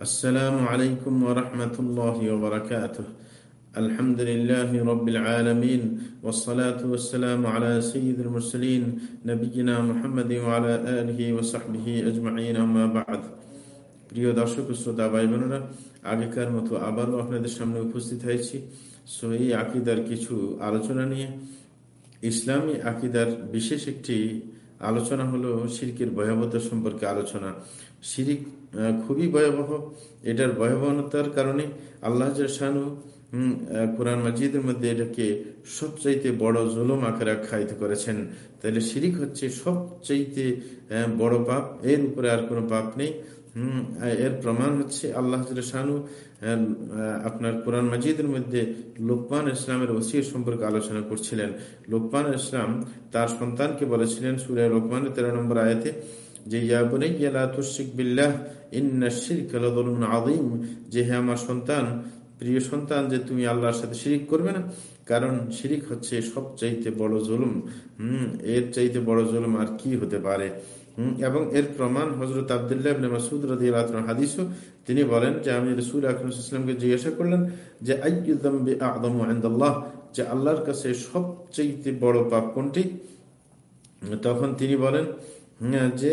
السلام عليكم ورحمة الله وبركاته الحمد لله رب العالمين والصلاة والسلام على سيد المرسلين نبينا محمد وعلى آله وصحبه أجمعين أما بعد প্রিয় দর্শক শ্রোতা ভাই বোনেরা আগেকার মতো আবারও আপনাদের সামনে উপস্থিত হয়েছি সো এই আকিদার কিছু আলোচনা নিয়ে ইসলামী আকিদার বিশেষ একটি আলোচনা হলো সিরকের ভয়াবহতা সম্পর্কে আলোচনা। সিরিক খুবই ভয়াবহ। এটার ভয়াবহতার কারণে আল্লাহ শানু কোরআন মাজিদের মধ্যে এটাকে সবচাইতে বড় জুলুম আকারে আখ্যায়িত করেছেন। তাহলে শিরিক হচ্ছে সবচাইতে বড় পাপ। এর উপরে আর কোনো পাপ নেই। এর প্রমাণ হচ্ছে আল্লাহ শানু আপনার কোরআন মাজিদের মধ্যে লোকমান ইসলামের ওসির সম্পর্কে আলোচনা করছিলেন। লোকমান ইসলাম তার সন্তানকে বলেছিলেন সুরে লোকমানের তেরো নম্বর আয়তে যে, হে আমার সন্তান, প্রিয় সন্তান, যে তুমি আল্লাহর সাথে শিরিক করবে না কারণ শিরিক হচ্ছে সবচাইতে বড় জুলুম। হম, এর চাইতে বড় জুলুম আর কি হতে পারে? এবং এর প্রমাণ হজরত আবদুল্লাহ মাসুদ রাজি হাদিসও। তিনি বলেন যে আমি রসুল আকরমকে জিজ্ঞাসা করলেন যে আদম যে আল্লাহর কাছে সবচেয়ে বড় পাপ কোনটি? তখন তিনি বলেন যে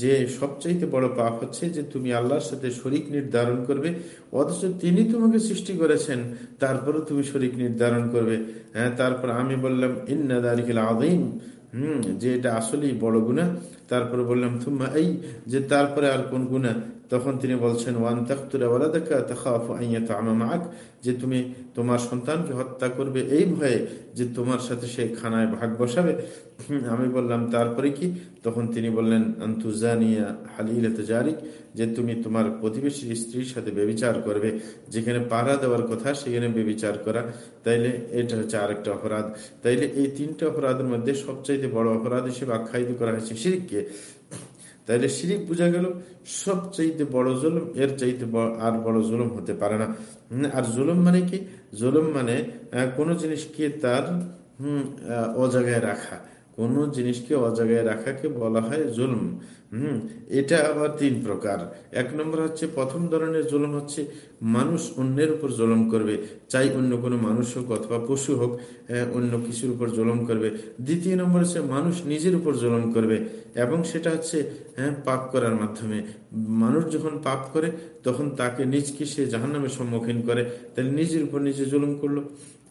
যে সবচাইতে বড় পাপ হচ্ছে যে তুমি আল্লাহর সাথে শরিক নির্ধারণ করবে, অথচ তিনি তোমাকে সৃষ্টি করেছেন তারপরে তুমি শরিক নির্ধারণ করবে। হ্যাঁ তারপর আমি বললাম ইন্নাদারিকিল আদিম হম, যে এটা আসলেই বড় গুণা তারপরে বললাম তুম্মা এই যে তারপরে আর কোন গুণা তখন তিনি বলছেন যে তুমি তোমার সন্তানকে হত্যা করবে এই ভয়ে যে তোমার সাথে সে খানায় ভাগ বসাবে। আমি বললাম, তারপরে কি? তখন তিনি বললেন আন্তুজানিয়া হালিলারি যে তুমি তোমার প্রতিবেশীর স্ত্রীর সাথে বেবিচার করবে। যেখানে পাড়া দেওয়ার কথা, সেখানে বেবিচার করা। তাইলে এটা হচ্ছে আরেকটা অপরাধ। তাইলে এই তিনটা অপরাধের মধ্যে সবচাইতে বড় অপরাধ হিসেবে আখ্যায়িত করা হয়েছে শিরিককে। তাইলে শিরিক বোঝা গেল, সবচাইতে বড় জুলুম, এর চাইতে আর বড় জুলুম হতে পারে না। আর জুলুম মানে কি? জুলুম মানে কোনো জিনিসকে তার অজায়গায় রাখা। কোন জিনিসকে অজাগায় রাখাকে বলা হয় জুলম। হম, এটা আবার তিন প্রকার। এক নম্বর হচ্ছে, প্রথম ধরনের জুলম হচ্ছে, মানুষ অন্যের উপর জলম করবে, চাই অন্য কোনো মানুষ হোক অথবা পশু হোক অন্য কিছুর উপর জলম করবে। দ্বিতীয় নম্বর হচ্ছে, মানুষ নিজের উপর জলম করবে, এবং সেটা হচ্ছে হ্যাঁ পাপ করার মাধ্যমে। মানুষ যখন পাপ করে, তখন তাকে নিজকে সে জাহান্নামের সম্মুখীন করে, তাহলে নিজের উপর নিজে জুলুম করল।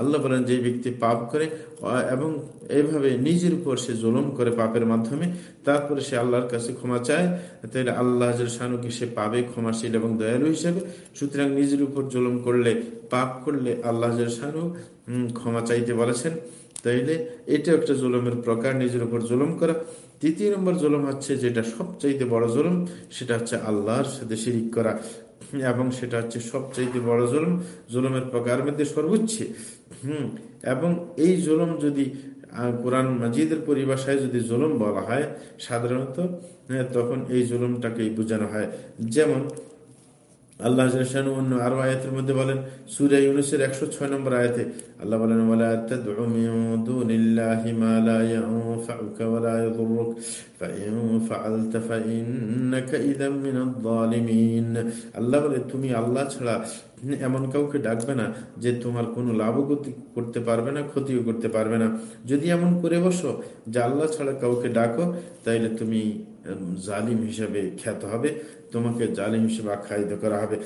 আল্লাহ বলেন, যে ব্যক্তি পাপ করে, এবং এইভাবে নিজের উপর সে জুলুম করে পাপের মাধ্যমে, তারপরে সে আল্লাহর কাছে ক্ষমা চায়, তাহলে আল্লাহ শাহানুকে সে পাবে ক্ষমাশীল এবং দয়ালু হিসেবে। সুতরাং নিজের উপর জুলুম করলে, পাপ করলে আল্লাহ শাহানু ক্ষমা চাইতে বলেছেন। তাইলে এটা একটা জুলুমের প্রকার, নিজের উপর জুলুম করা। তৃতীয় নম্বর জুলুম হচ্ছে যেটা সবচাইতে বড় জুলুম, সেটা হচ্ছে আল্লাহর সাথে শিরিক করা। এবং সেটা হচ্ছে সবচাইতে বড় জুলুম, জুলুমের প্রকার মধ্যে সর্বোচ্চ। হম, এবং এই জুলুম যদি কোরআন মাজিদের পরিভাষায় যদি জুলুম বলা হয়, সাধারণত তখন এই জুলুমটাকেই বোঝানো হয়। যেমন আল্লাহ অন্য আরও আয়াতের মধ্যে বলেন, সুরে ইউনুসের একশো ছয় নম্বর আয়াতে আল্লাহ বলেন আল্লাহ বলে, তুমি আল্লাহ ছাড়া এমন কাউকে ডাকবে না যে তোমার কোনো লাভও করতে পারবে না, ক্ষতিও করতে পারবে না। যদি এমন করে বসো যে আল্লাহ ছাড়া কাউকে ডাকো, তাইলে তুমি জালিম হিসাবে খ্যাত হবে। তোমাকে জালিম হিসেবে আখ্যায়িত করা হবে।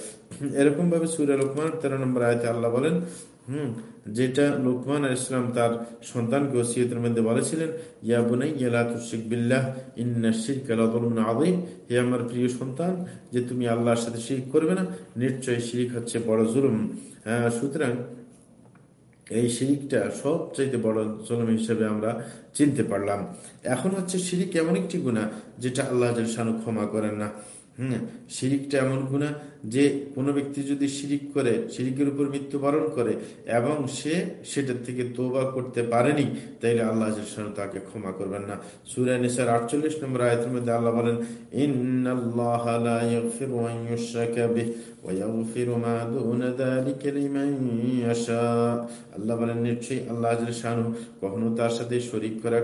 এরকম ভাবে সুরে লোকমান তেরো নম্বর আয়তে আল্লাহ বলেন, হম, যেটা লোকমান ইসলাম তার সন্তানকে ওসিয়তের মধ্যে বলেছিলেন, ইয়া বুনাই ইয়ালাতুশিক বিল্লাহ, ইন্না শিরক আযীম। হে আমার প্রিয় সন্তান, যে তুমি আল্লাহর সাথে শিরিক করবে না নিশ্চয় শিরিক হচ্ছে বড় জুলুম। সুতরাং এই শিরিকটা সবচাইতে বড় জলম হিসেবে আমরা চিনতে পারলাম। এখন হচ্ছে শিরিক এমন একটি গুণা যেটা আল্লাহ শানু ক্ষমা করেন না। হম, শিরিকটা এমন গুণা যে কোনো ব্যক্তি যদি শিরিক করে, শিরিকের উপর মৃত্যুবরণ করে এবং সে সেটার থেকে তোবা করতে পারেনি, তাইলে আল্লাহ তাকে ক্ষমা করবেন না। সুরা নিসার আটচল্লিশ নম্বর আয়তের মধ্যে আল্লাহ বলেন আল্লাহ বলেন, নিশ্চয়ই আল্লাহ কখনো তার সাথে শরিক করা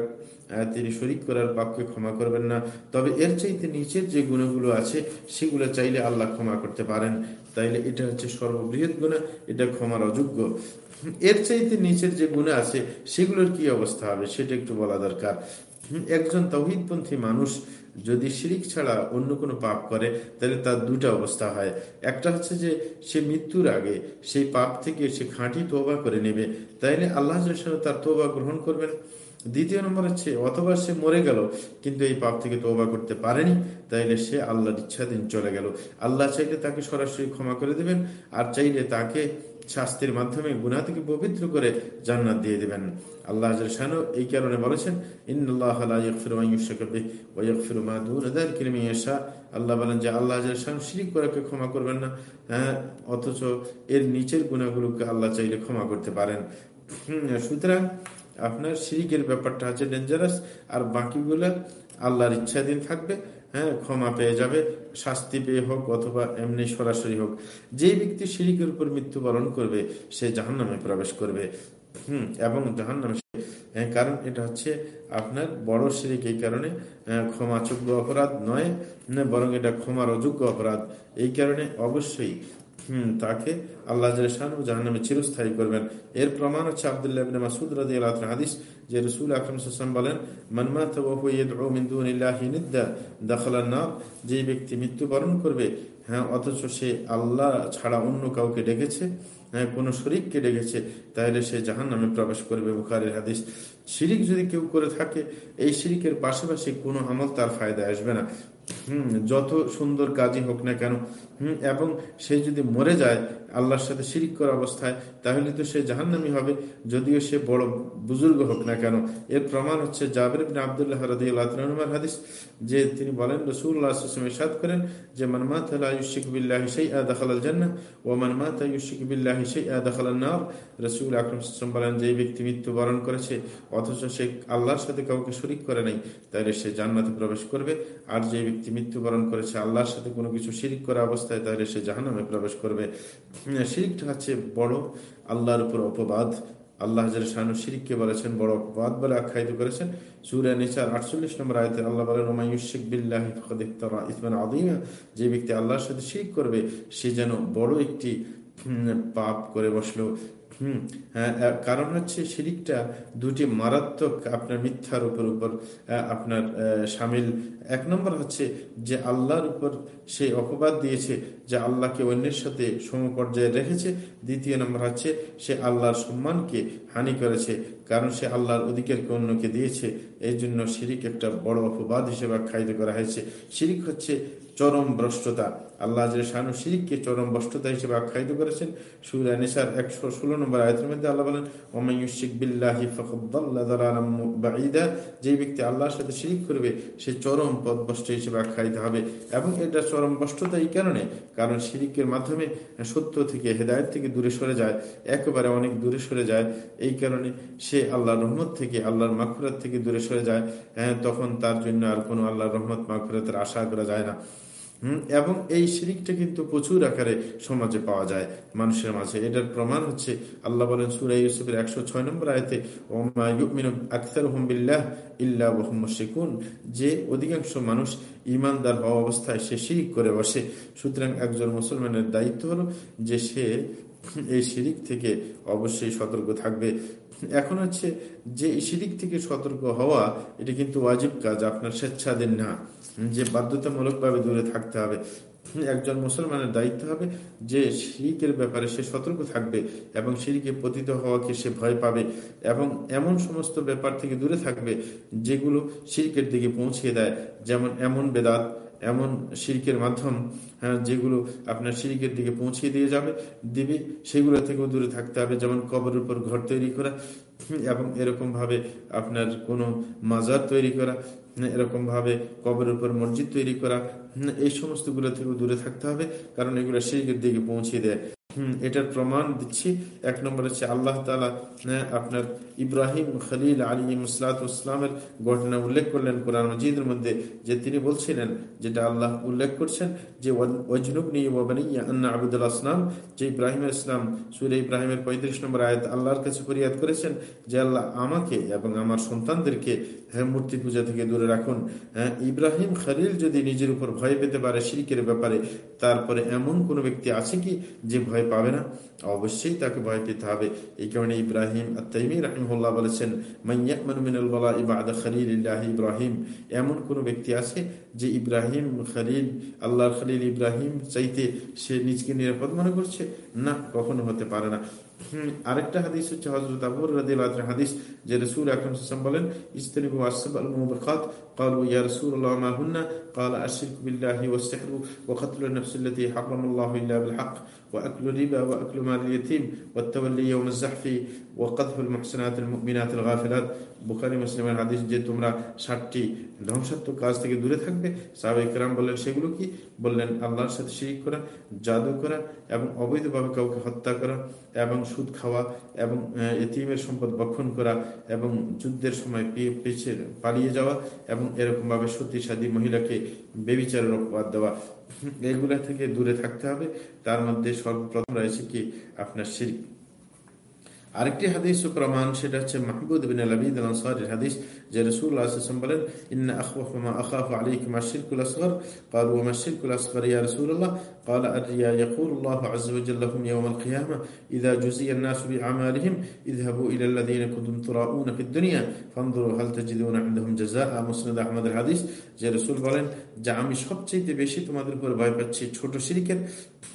তিনি শরিক করার পাপকে ক্ষমা করবেন না। তবে এর চাইতে নিচের যে গুণগুলো আছে, সেগুলো চাইলে আল্লাহ ক্ষমা করতে পারেন। তাইলে এটা হচ্ছে সর্ববৃহৎ গুণা, এটা ক্ষমার অযোগ্য। এর চাইতে নিচের যে গুণা আছে, সেগুলোর কি অবস্থা হবে, সেটা একটু বলা দরকার। একজন তহিদপন্থী মানুষ যদি শিরিক ছাড়া অন্য কোনো পাপ করে, তাহলে তার দুটা অবস্থা হয়। একটা হচ্ছে যে, সে মৃত্যুর আগে সেই পাপ থেকে সে খাঁটি তোবা করে নেবে। তাইলে আল্লাহ তার তোবা গ্রহণ করবেন। দ্বিতীয় নম্বর হচ্ছে, অথবা সে মরে গেল, কিন্তু এই পাপ থেকে তোবা করতে পারেনি, তাইলে সে আল্লাহর ইচ্ছাধীন চলে গেল। আল্লাহ চাইলে তাকে সরাসরি ক্ষমা করে দেবেন, আর চাইলে তাকে শাস্তির মাধ্যমে গুনা থেকে পবিত্র করে জান্নাত দিয়ে দেবেন। আল্লাহ এই কারণে বলেছেন আল্লাহ বলেন যে, আল্লাহ শিরিক করাকে ক্ষমা করবেন না হ্যাঁ অথচ এর নিচের গুণাগুলোকে আল্লাহ চাইলে ক্ষমা করতে পারেন। সুতরাং আপনার শিরিকের ব্যাপারটা হচ্ছে ডেঞ্জারাস আর বাকিগুলো আল্লাহর ইচ্ছাধীন থাকবে হ্যাঁ ক্ষমা পেয়ে যাবে, শাস্তি পেয়ে হোক অথবা এমনি সরাসরি হোক। যে ব্যক্তি শিরিকের উপর মৃত্যুবরণ করবে, সে জাহান নামে প্রবেশ করবে। হম, এবং জাহান নামে হ্যাঁ কারণ এটা হচ্ছে আপনার বড় শিরিক এই কারণে ক্ষমাযোগ্য অপরাধ নয় বরং এটা ক্ষমার অযোগ্য অপরাধ। এই কারণে অবশ্যই তাকে আল্লাহ জাহান্নামে চিরস্থায়ী করবেন। এর প্রমাণ হচ্ছে আবদুল্লাহ মাসুদ রাজি আল্লাহ হাদিস, যে রসুল আকরম বলেন যে ব্যক্তি মৃত্যুবরণ করবে হ্যাঁ অথচ সে আল্লাহ ছাড়া অন্য কাউকে ডেকেছে হ্যাঁ কোনো শরিককে ডেকেছে, তাহলে সে জাহান নামে প্রবেশ করবে, বুখারের হাদিস। শিরিক যদি কেউ করে থাকে, এই শিরিকের পাশাপাশি কোনো আমল তার ফায়দায় আসবে না। হম যত সুন্দর কাজই হোক না কেন হম এবং সে যদি মরে যায় আল্লাহর সাথে শিরিক করা অবস্থায়, তাহলে তো সে জাহান্নামি হবে। যদিও সে বড় বুজুর্গ হোক না কেন, এর প্রমাণ হচ্ছে জাবের আবদুল্লাহ রাদিউল্লাহর হাদিস, যে তিনি বলেন রসুল্লাহ সাদ করেন যে মানমাত ইউশিক বিল্লাহ সেই আদাখাল জান্না ও বলেন যে ব্যক্তি মৃত্যুবরণ করেছে, অথচ সে আল্লাহর সাথে কাউকে শরিক করে সে প্রবেশ করবে। আর যে ব্যক্তি মৃত্যুবরণ করেছে, আল্লাহর সাথে কোনো কিছু শিরিক করা অবস্থায়, তাহলে সে জাহানামে প্রবেশ করবে। শিরিকটা হচ্ছে বড় আল্লাহর উপর অপবাদ। আল্লাহ শিরিককে বলেছেন, বড় অপবাদ বলে আখ্যায়িত করেছেন। আটচল্লিশ নম্বর আল্লাহ বিল্লাহ ইসমান যে ব্যক্তি আল্লাহর সাথে শিরিক করবে, সে যেন বড় একটি পাপ করে বসল। হম কারণ হচ্ছে শিরিকটা দুটি মারাত্মক আপনার মিথ্যার উপর উপর আপনার সামিল। এক নম্বর হচ্ছে যে আল্লাহর উপর সে অপবাদ দিয়েছে যে আল্লাহকে অন্যের সাথে সমপর্যায়ে রেখেছে। দ্বিতীয় নম্বর হচ্ছে সে আল্লাহর সম্মানকে হানি করেছে, কারণ সে আল্লাহর অধিকারকে অন্যকে দিয়েছে। এই জন্য শিরিক একটা বড় অপবাদ হিসেবে আখ্যায়িত করা হয়েছে। শিরিক হচ্ছে চরম ভ্রষ্টতা। আল্লাহ শাহানু শিরিককে চরম ভ্রষ্টতা হিসেবে আখ্যায়িত করেছেন। সুরা নিসার একশো ষোলো নম্বর আয়তের মধ্যে আল্লাহ বলেন ওমাইশিক বিল্লাহি ফখদ্দাল্লাহ যে ব্যক্তি আল্লাহর সাথে শিরিক করবে, সে চরম পদভষ্ট হিসেবে আখ্যায়িত হবে। এবং এটা চরম ভ্রষ্টতা এই কারণে? কারণ শিরিকের মাধ্যমে সত্য থেকে, হেদায়ত থেকে দূরে সরে যায়। একেবারে অনেক দূরে সরে যায়। এই কারণে সে আল্লাহর রহমত থেকে আল্লাহর মাখুরাত থেকে দূরে সরে যায়। হ্যাঁ, তখন তার জন্য আর কোনো আল্লাহর রহমত মাখুরাতের আশা করা যায় না। এবং এই শিরিকটা কিন্তু প্রচুর আকারে সমাজে পাওয়া যায় মানুষের মাঝে। এটার প্রমাণ হচ্ছে আল্লাহ বলেন সুরাই ইউসুফের একশো ছয় নম্বর আয়তে আখতার হুমবিল্লাহ ইল্লা শিকুন যে অধিকাংশ মানুষ ইমানদার হওয়া অবস্থায় সে শিরিক করে বসে। সুতরাং একজন মুসলমানের দায়িত্ব হলো যে সে এই শিরিক থেকে অবশ্যই সতর্ক থাকবে। এখন হচ্ছে যে শিরিক থেকে সতর্ক হওয়া, এটা কিন্তু ওয়াজিব কাজ, আপনার স্বেচ্ছাধীন না। যে বাধ্যতামূলকভাবে দূরে থাকতে হবে। একজন মুসলমানের দায়িত্ব হবে যে শিরিকের ব্যাপারে সে সতর্ক থাকবে এবং শিরিকে পতিত হওয়াকে সে ভয় পাবে এবং এমন সমস্ত ব্যাপার থেকে দূরে থাকবে যেগুলো শিরিকের দিকে পৌঁছিয়ে দেয়। যেমন এমন বেদাত এমন শিরকের মাধ্যম হ্যাঁ যেগুলো আপনার শিরিকের দিকে পৌঁছিয়ে দিয়ে যাবে, দিবে, সেগুলো থেকেও দূরে থাকতে হবে, যেমন কবরের উপর ঘর তৈরি করা, এবং এরকমভাবে আপনার কোনো মাজার তৈরি করা এরকমভাবে কবরের উপর মসজিদ তৈরি করা এই সমস্তগুলো থেকেও দূরে থাকতে হবে, কারণ এগুলো শিরিকের দিকে পৌঁছে দেয়। এটার প্রমাণ দিচ্ছি। এক নম্বর হচ্ছে আল্লাহ তালা আপনার ইব্রাহিম খলিল আলী ইসলাতামের ঘটনা উল্লেখ করলেন কোরআন মজিদের মধ্যে, যে তিনি বলছিলেন, যেটা আল্লাহ উল্লেখ করছেন, যে আবুদুল আসলাম যে ইব্রাহিম ইসলাম সুরে ইব্রাহিমের পঁয়ত্রিশ নম্বর আয়াত আল্লাহর কাছে ফরিয়াদ করেছেন, যে আল্লাহ আমাকে এবং আমার সন্তানদেরকে হ্যাঁ মূর্তি পূজা থেকে দূরে রাখুন। হ্যাঁ ইব্রাহিম খলিল যদি নিজের উপর ভয় পেতে পারে শিরিকের ব্যাপারে, তারপরে এমন কোন ব্যক্তি আছে কি, যে ভয় পাবে না? অবশ্যই তাকে ভয় পেতে হবে। এই কারণে ইব্রাহিম তাইমি রাহিমুল্লাহ বলেছেন ইব্রাহিম। এমন কোন ব্যক্তি আছে যে ইব্রাহিম খালিল আল্লাহ খালিল ইব্রাহিম চাইতে সে নিজকে নিরাপদ মনে করছে? না, কখনো হতে পারে না। আরেকটা হাদিস হচ্ছে হজরত আবুর হাদিস যে রসুল আকরম বলেন ইস্তানিবু আসব আল মুবাকাত قالوا يا رسول الله ما هن قال الشرك بالله والسحر وقتل النفس التي حرم الله الا بالحق واكل الربا واكل مال اليتيم والتولي يوم الزحف وقذف المحسنات المؤمنات الغافلات বুখারি মুসলিমের হাদিস যে তোমরা ষাটটি ধ্বংসাত্মক কাজ থেকে দূরে থাকবে সাহাবাই কেরাম বললেন সেগুলো কি বললেন আল্লাহর সাথে শিরিক করা জাদু করা এবং অবৈধভাবে কাউকে হত্যা করা এবং সুদ খাওয়া এবং এতিমের সম্পদ বক্ষণ করা এবং যুদ্ধের সময় পিছিয়ে পালিয়ে যাওয়া এবং এরকমভাবে সতীসাদী মহিলাকে বেবিচারের অপবাদ দেওয়া। এগুলা থেকে দূরে থাকতে হবে। তার মধ্যে সর্বপ্রথম রয়েছে কি? আপনার শিরিক আরেকটি হাদিস প্রমাণ সেটা হচ্ছে মাহবুদ বিন আলবিদ আনসারের হাদিস যে রসুল্লাহ বলেন ইন্না আখওয়াফা আখাফু আলাইকুম আশিরকুল আসগর قالوا وما الشرك الأصغر يا رسول الله قال الرياء يقول الله عز وجل لهم يوم القيامة إذا جزي الناس بأعمالهم اذهبوا إلى الذين كنتم تراؤون في الدنيا فانظروا هل تجدون عندهم جزاء مسند أحمد الحديث যে রসুল বলেন যে আমি সবচেয়ে বেশি তোমাদের উপর ভয় পাচ্ছি। ছোট শিরিকের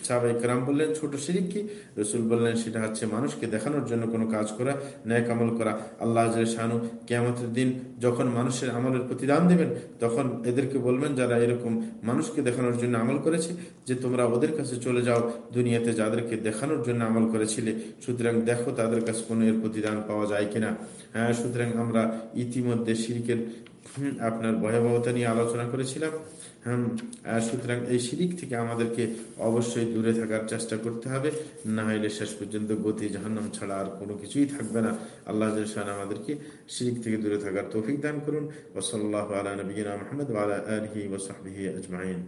সাহাবাই কারাম বললেন, ছোট শিরিক কি? রসুল বললেন, সেটা হচ্ছে মানুষকে দেখানোর জন্য কোনো কাজ করা, ন্যায় আমল করা। আল্লাহ শাহানু কেয়ামতের দিন যখন মানুষের আমলের প্রতিদান দেবেন, তখন এদেরকে বলবেন, যারা এরকম মানুষকে দেখানোর জন্য আমল করেছে, যে তোমরা ওদের কাছে চলে যাও দুনিয়াতে যাদেরকে দেখানোর জন্য আমল করেছিলে, সুতরাং দেখো তাদের কাছে কোনো এর প্রতিদান পাওয়া যায় কিনা। হ্যাঁ সুতরাং আমরা ইতিমধ্যে শিরিকের আপনার ভয়াবহতা নিয়ে আলোচনা করেছিলাম। সুতরাং এই শিরিক থেকে আমাদেরকে অবশ্যই দূরে থাকার চেষ্টা করতে হবে। না হলে শেষ পর্যন্ত গতি জাহান্নাম ছাড়া আর কোনো কিছুই থাকবে না। আল্লাহ আমাদেরকে শিরিক থেকে দূরে থাকার তৌফিক দান করুন। ওসল্লাহ আলা নবীনা মাহমদ আলা আলহি ওসাহি আজমাইন।